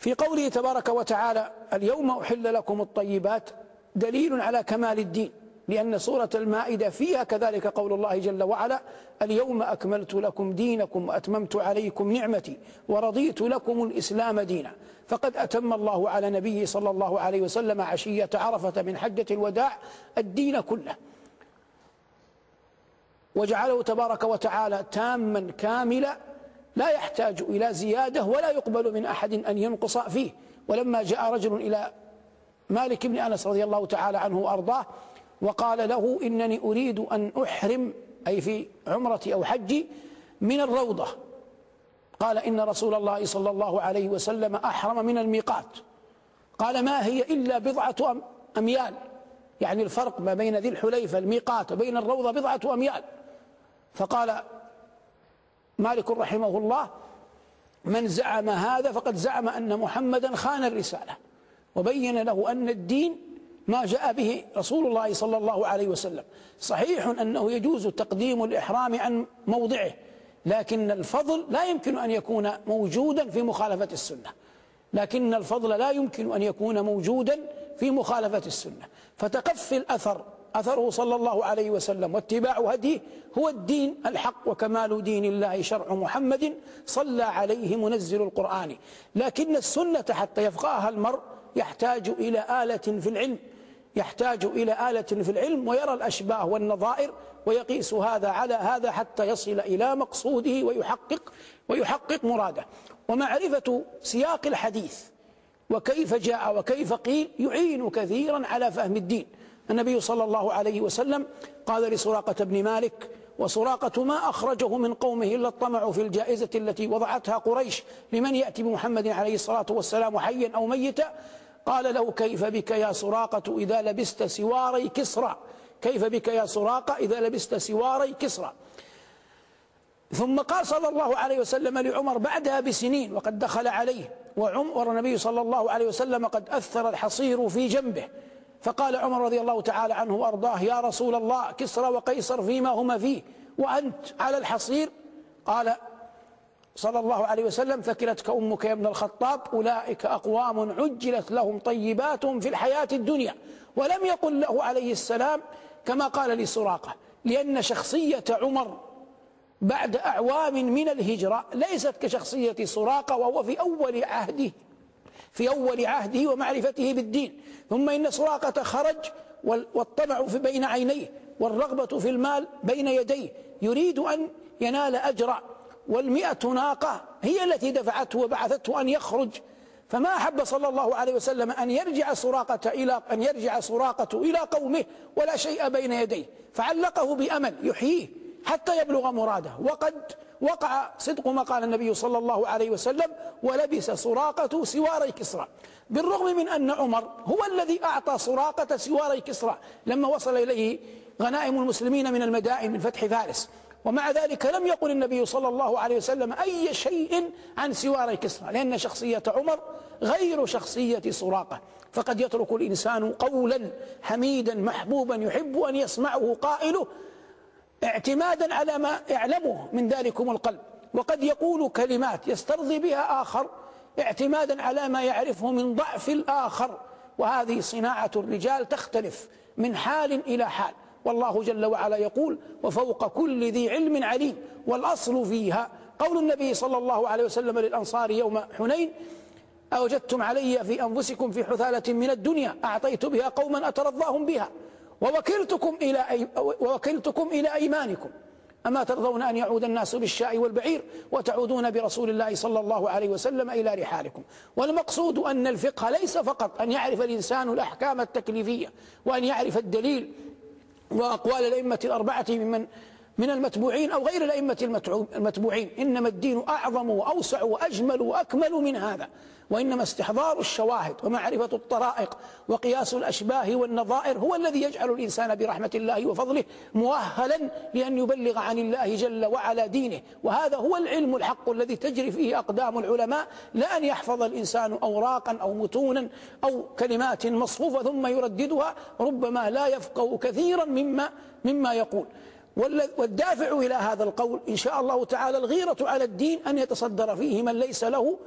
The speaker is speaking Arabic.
في قوله تبارك وتعالى اليوم أحل لكم الطيبات دليل على كمال الدين لأن سورة المائدة فيها كذلك قول الله جل وعلا اليوم أكملت لكم دينكم وأتممت عليكم نعمتي ورضيت لكم الإسلام دينا. فقد أتم الله على نبيه صلى الله عليه وسلم عشية عرفة من حجة الوداع الدين كله. وجعله تبارك وتعالى تاما كاملا لا يحتاج إلى زيادة ولا يقبل من أحد أن ينقص فيه. ولما جاء رجل إلى مالك بن أنس رضي الله تعالى عنه وأرضاه وقال له إنني أريد أن أحرم أي في عمرتي أو حجي من الروضة. قال إن رسول الله صلى الله عليه وسلم أحرم من الميقات. قال ما هي إلا بضعة أميال. يعني الفرق ما بين ذي الحليفة الميقات وبين الروضة بضعة أميال. فقال مالك رحمه الله من زعم هذا فقد زعم أن محمدا خان الرسالة وبين له أن الدين ما جاء به رسول الله صلى الله عليه وسلم. صحيح أنه يجوز تقديم الإحرام عن موضعه لكن الفضل لا يمكن أن يكون موجودا في مخالفة السنة. لكن الفضل لا يمكن أن يكون موجودا في مخالفة السنة. فتقفي الأثر أثره صلى الله عليه وسلم واتباع هديه هو الدين الحق وكمال دين الله شرع محمد صلى عليه منزل القرآن. لكن السنة حتى يفقهها المرء يحتاج إلى آلة في العلم يحتاج إلى آلة في العلم ويرى الأشباه والنظائر ويقيس هذا على هذا حتى يصل إلى مقصوده ويحقق ويحقق مراده. ومعرفة سياق الحديث وكيف جاء وكيف قيل يعين كثيرا على فهم الدين. النبي صلى الله عليه وسلم قال لسراقة بن مالك وسراقة ما أخرجه من قومه إلا الطمع في الجائزة التي وضعتها قريش لمن يأتي بمحمد عليه الصلاة والسلام حيا أو ميتا؟ قال له كيف بك يا سراقة إذا لبست سواري كسرى؟ كيف بك يا سراقة إذا لبست سواري كسرى؟ ثم قال صلى الله عليه وسلم لعمر بعدها بسنين وقد دخل عليه وعمر النبي صلى الله عليه وسلم قد أثر الحصير في جنبه. فقال عمر رضي الله تعالى عنه وأرضاه يا رسول الله كسرى وقيصر فيما هما فيه وأنت على الحصير؟ قال صلى الله عليه وسلم ثكلتك أمك يا ابن الخطاب أولئك أقوام عجلت لهم طيباتهم في الحياة الدنيا ولم يقل له عليه السلام كما قال لسراقة لأن شخصية عمر بعد أعوام من الهجرة ليست كشخصية سراقة وهو في أول عهده. في أول عهده ومعرفته بالدين. ثم إن سراقة خرج والطمع في بين عينيه والرغبة في المال بين يديه. يريد أن ينال أجرا والمئة ناقة هي التي دفعته وبعثته أن يخرج. فما أحب صلى الله عليه وسلم أن يرجع سراقة إلى أن يرجع سراقة إلى قومه ولا شيء بين يديه. فعلقه بأمل يحييه. حتى يبلغ مراده. وقد وقع صدق ما قال النبي صلى الله عليه وسلم ولبس سراقة سواري كسرى. بالرغم من أن عمر هو الذي أعطى سراقة سواري كسرى لما وصل إليه غنائم المسلمين من المدائن من فتح فارس. ومع ذلك لم يقل النبي صلى الله عليه وسلم أي شيء عن سواري كسرى لأن شخصية عمر غير شخصية سراقة. فقد يترك الإنسان قولا حميدا محبوبا يحب أن يسمعه قائله. اعتمادا على ما يعلمه من ذلكم القلب. وقد يقول كلمات يسترضي بها آخر اعتمادا على ما يعرفه من ضعف الآخر. وهذه صناعة الرجال تختلف من حال إلى حال. والله جل وعلا يقول وفوق كل ذي علم عليم. والأصل فيها قول النبي صلى الله عليه وسلم للأنصار يوم حنين أوجدتم علي في أنفسكم في حثالة من الدنيا أعطيت بها قوما أترضاهم بها. ووكلتكم إلى أي ووكلتكم إلى أيمانكم. أما ترضون أن يعود الناس بالشاء والبعير وتعودون برسول الله صلى الله عليه وسلم إلى رحالكم. والمقصود أن الفقه ليس فقط أن يعرف الإنسان الأحكام التكليفية وأن يعرف الدليل وأقوال الأئمة الأربعة ممن من المتبوعين أو غير الأئمة المتبوعين. إنما الدين أعظم وأوسع وأجمل وأكمل من هذا. وإنما استحضار الشواهد ومعرفة الطرائق وقياس الأشباه والنظائر هو الذي يجعل الإنسان برحمة الله وفضله مؤهلا لأن يبلغ عن الله جل وعلا دينه. وهذا هو العلم الحق الذي تجري فيه أقدام العلماء. لا أن يحفظ الإنسان أوراقا أو متونا أو كلمات مصفوفة ثم يرددها. ربما لا يفقه كثيرا مما مما يقول. والدافع إلى هذا القول إن شاء الله تعالى الغيرة على الدين أن يتصدر فيه من ليس له